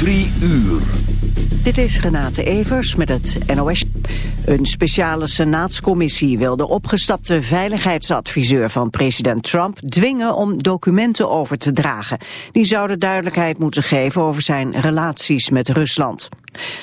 Drie uur. Dit is Renate Evers met het NOS. Een speciale senaatscommissie wil de opgestapte veiligheidsadviseur van president Trump dwingen om documenten over te dragen. Die zouden duidelijkheid moeten geven over zijn relaties met Rusland.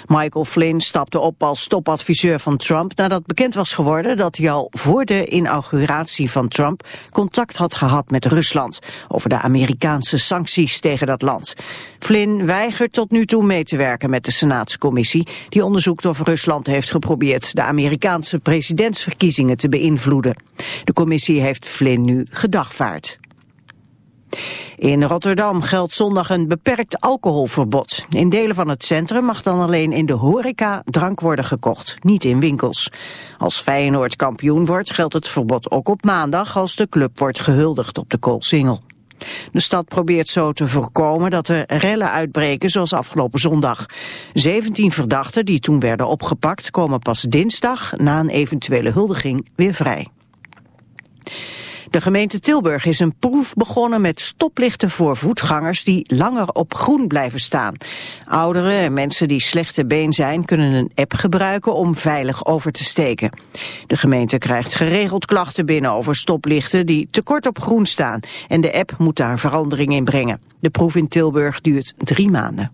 Michael Flynn stapte op als topadviseur van Trump nadat bekend was geworden dat hij al voor de inauguratie van Trump contact had gehad met Rusland over de Amerikaanse sancties tegen dat land. Flynn weigert tot nu toe mee te werken met de Senaatscommissie die onderzoekt of Rusland heeft geprobeerd de Amerikaanse presidentsverkiezingen te beïnvloeden. De commissie heeft Flynn nu gedagvaard. In Rotterdam geldt zondag een beperkt alcoholverbod. In delen van het centrum mag dan alleen in de horeca drank worden gekocht, niet in winkels. Als Feyenoord kampioen wordt geldt het verbod ook op maandag als de club wordt gehuldigd op de Koolsingel. De stad probeert zo te voorkomen dat er rellen uitbreken zoals afgelopen zondag. 17 verdachten die toen werden opgepakt komen pas dinsdag na een eventuele huldiging weer vrij. De gemeente Tilburg is een proef begonnen met stoplichten voor voetgangers die langer op groen blijven staan. Ouderen en mensen die slechte been zijn kunnen een app gebruiken om veilig over te steken. De gemeente krijgt geregeld klachten binnen over stoplichten die te kort op groen staan en de app moet daar verandering in brengen. De proef in Tilburg duurt drie maanden.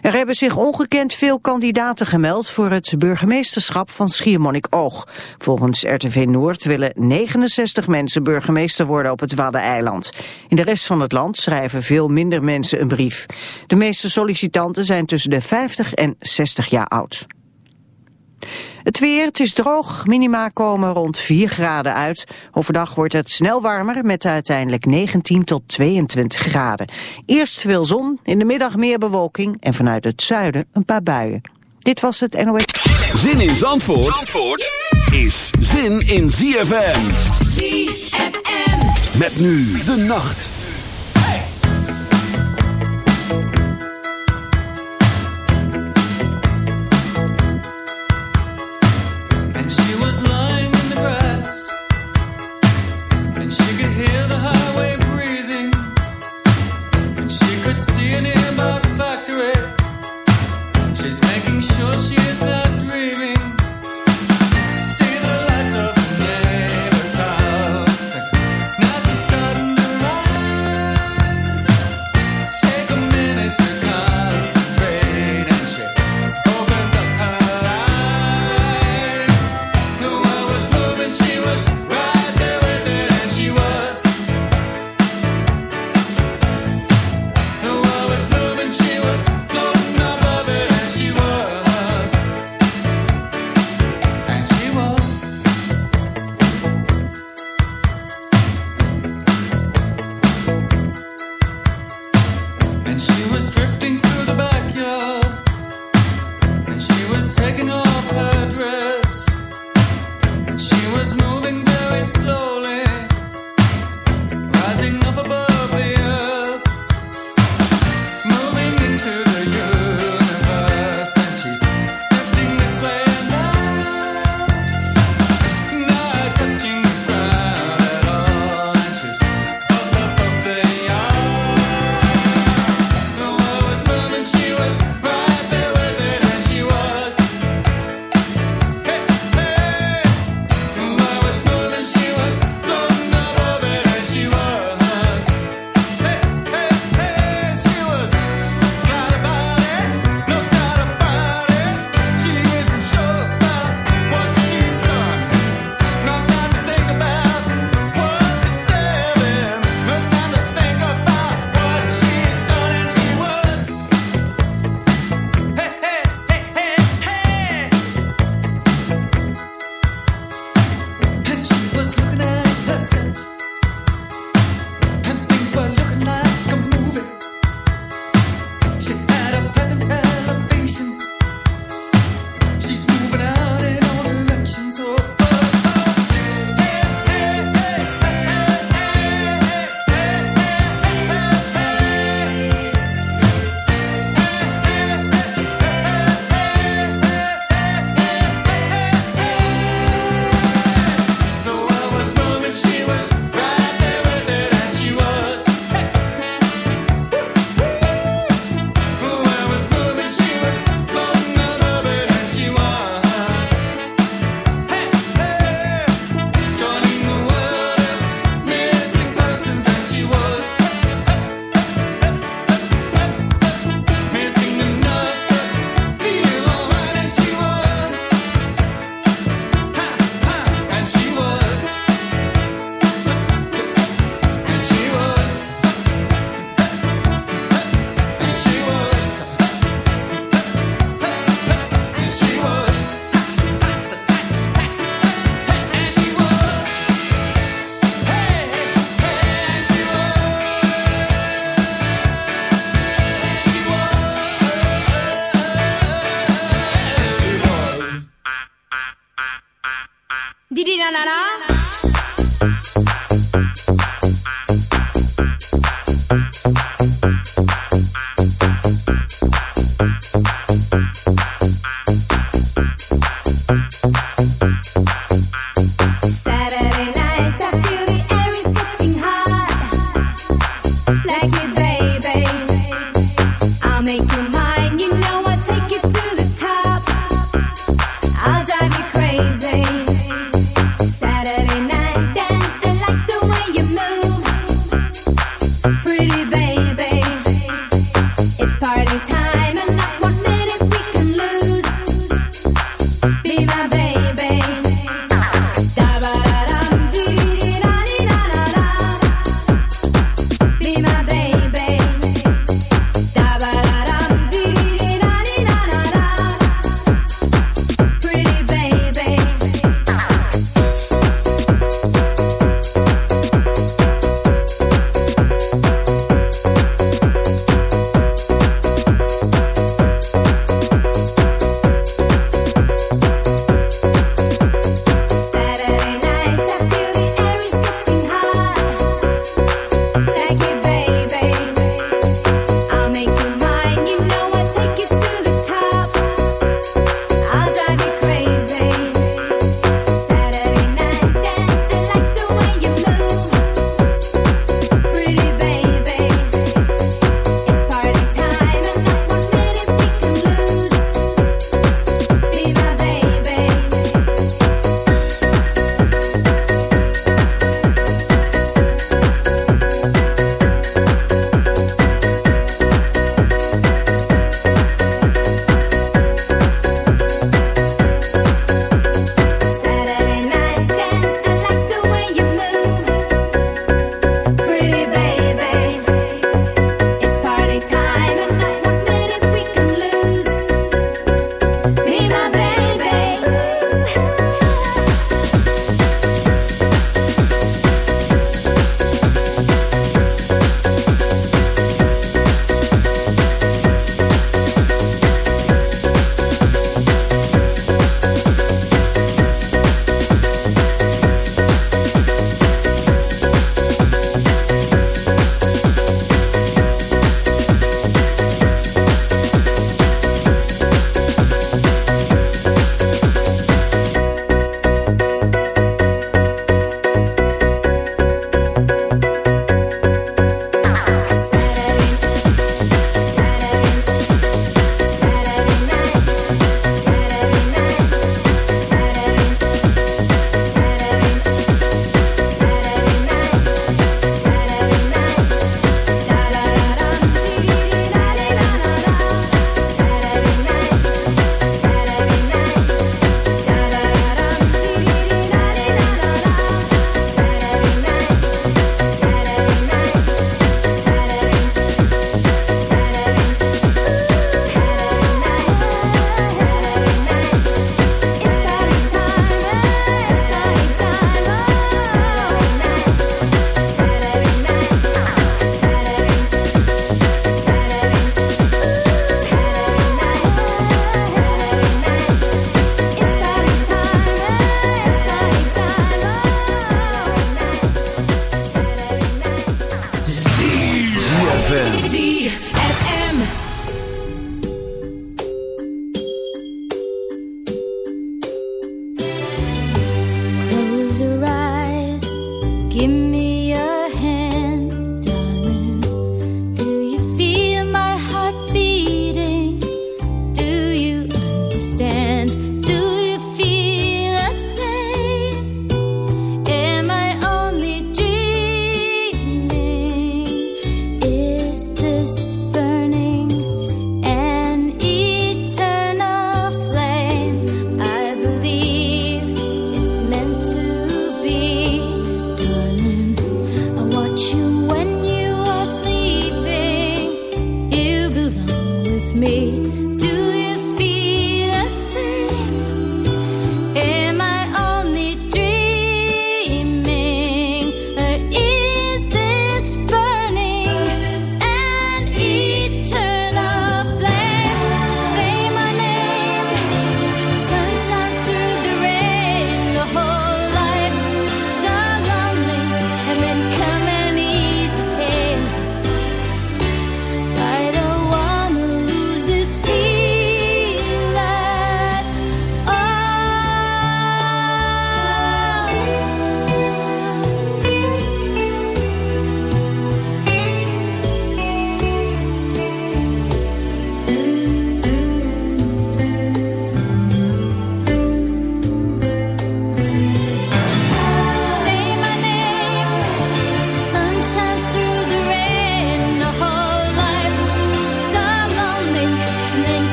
Er hebben zich ongekend veel kandidaten gemeld voor het burgemeesterschap van Schiermonnikoog. Volgens RTV Noord willen 69 mensen burgemeester worden op het Waddeneiland. In de rest van het land schrijven veel minder mensen een brief. De meeste sollicitanten zijn tussen de 50 en 60 jaar oud. Het weer, het is droog, minima komen rond 4 graden uit. Overdag wordt het snel warmer met uiteindelijk 19 tot 22 graden. Eerst veel zon, in de middag meer bewolking en vanuit het zuiden een paar buien. Dit was het NOS. Zin in Zandvoort, Zandvoort is zin in ZFM. ZFM. Met nu de nacht.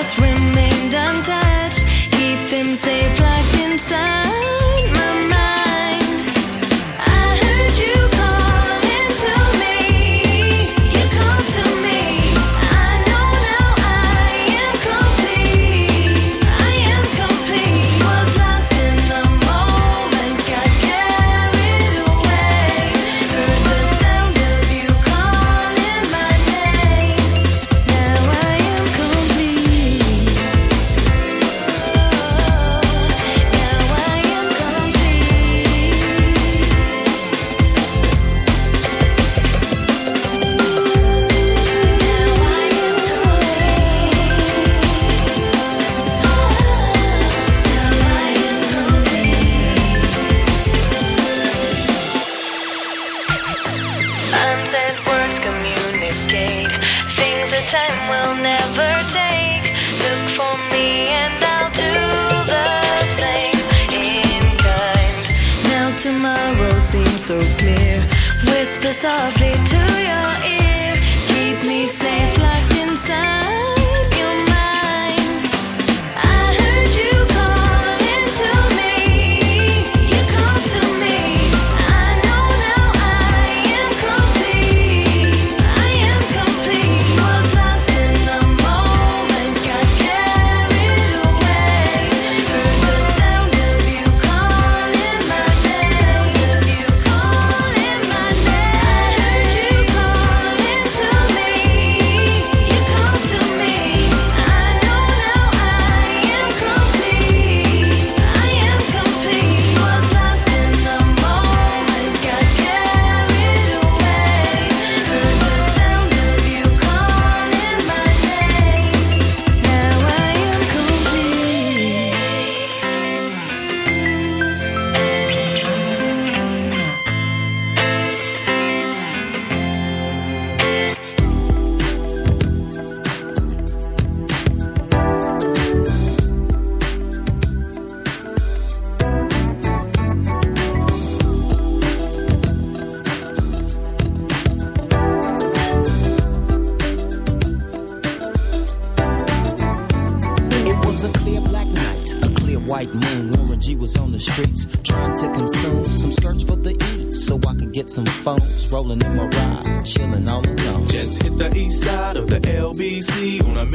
just remained untouched. Keep them safe locked inside.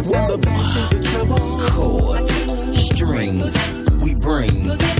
bass and the bass is the treble. Chords, strings, we bring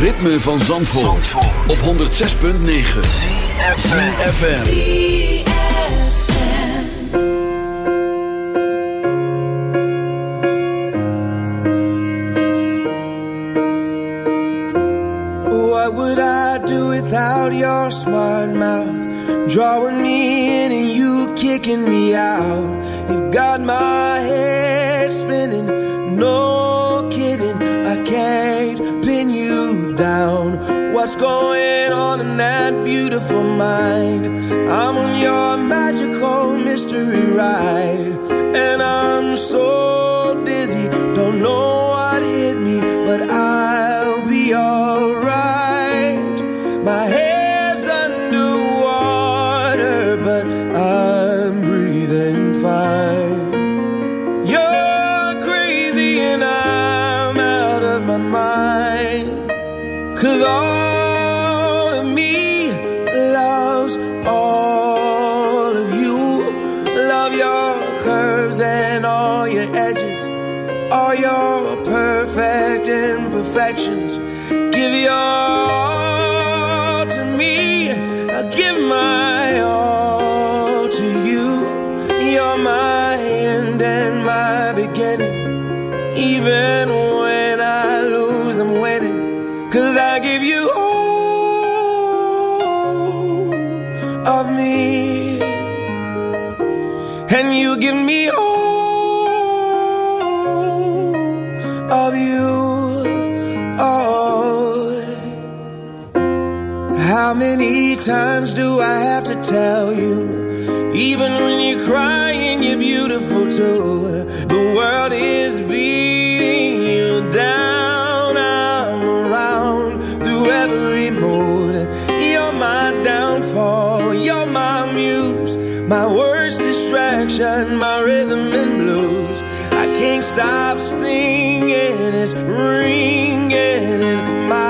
Ritme van Zandvoort, op 106.9 FM. What would I do without your smart mouth? Drawing me in and you kicking me out. You got my head spinning, no beautiful mind? I'm on your magical mystery ride, and I'm so dizzy, don't know what hit me, but I'll be alright. Of you. Oh. How many times do I have to tell you? Even when you're crying, you're beautiful too. The world is beating you down. I'm around through every mood. You're my downfall. You're my muse. My worst distraction, my rhythm It's ringing in my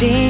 bien.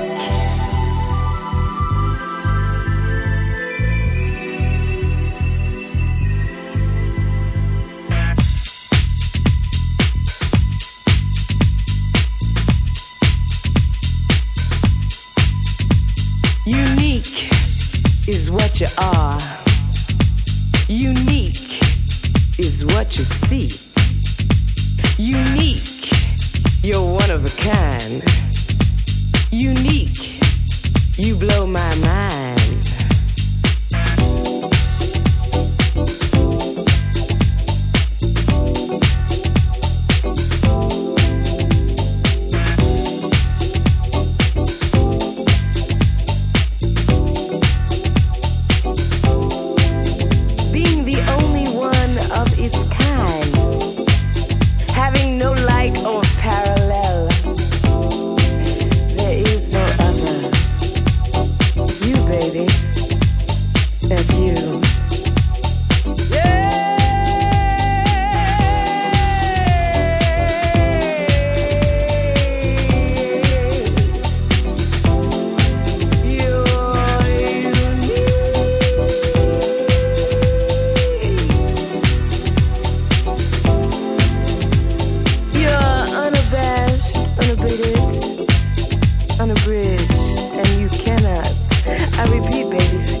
unabridged, and you cannot, I repeat, baby,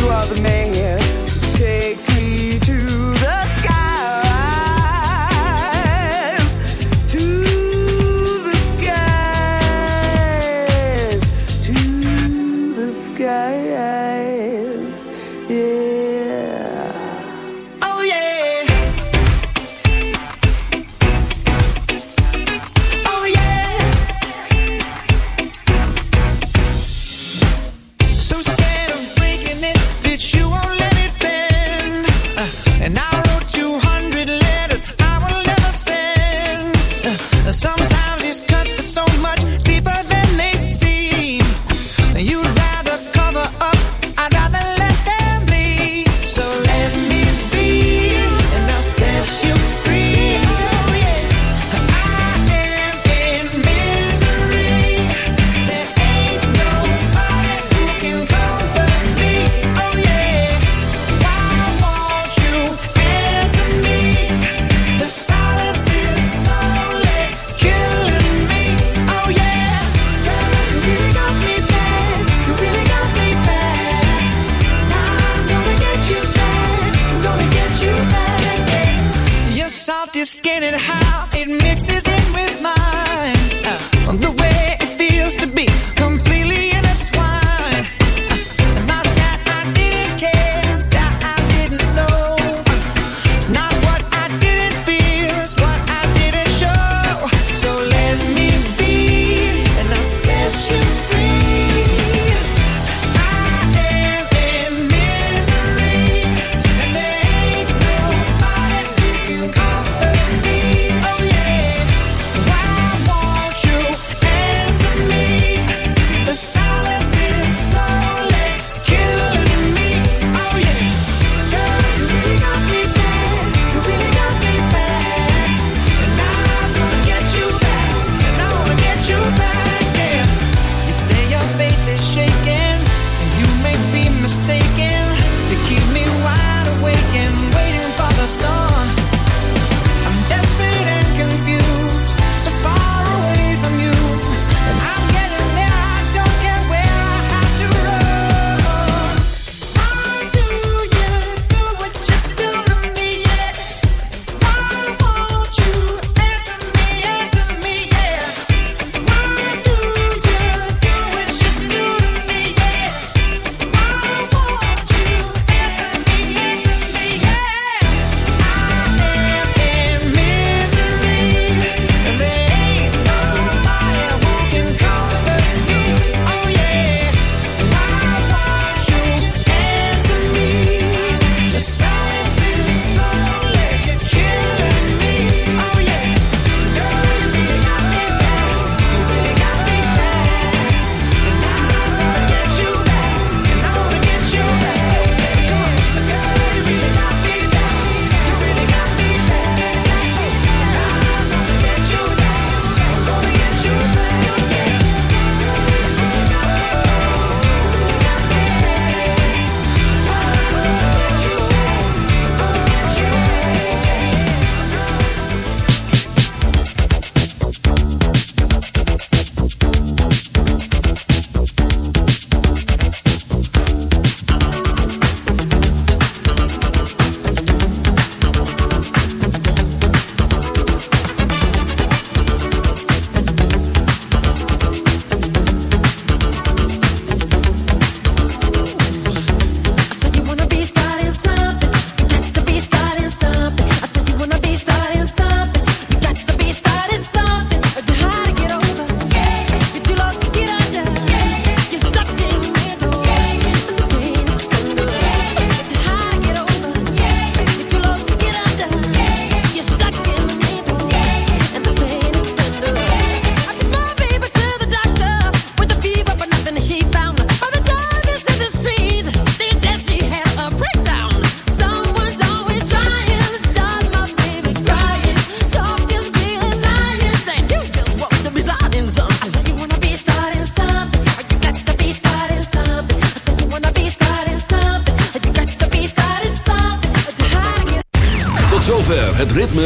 You are the man who takes me just skin and how it mixes